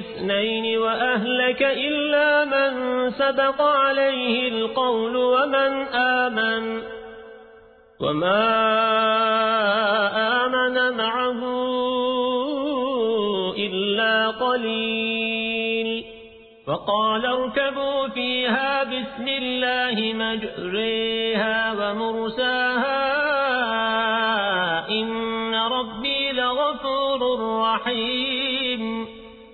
اثنين وأهلك إلا من سبق عليه القول ومن آمن وما آمن معه إلا قليل. فقال اركبوا فيها بسم الله مجريها ومرساها إن ربي لغفور رحيم.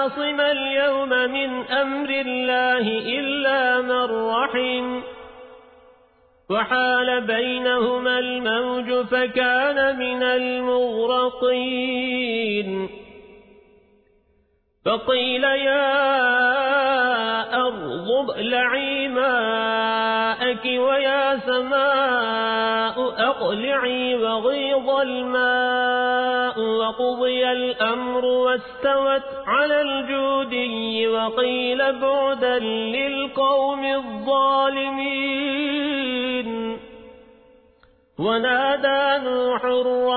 عاصم اليوم من أمر الله إلا من رحم. وحال بينهما الموج فكان من المغرقين. فقيل يا أرض ابلعي ماءك ويا سماء أقلعي وغيض الماء وقضي الأمر واستوت على الجودي وقيل بعدا للقوم الظالمين. ونادى نوح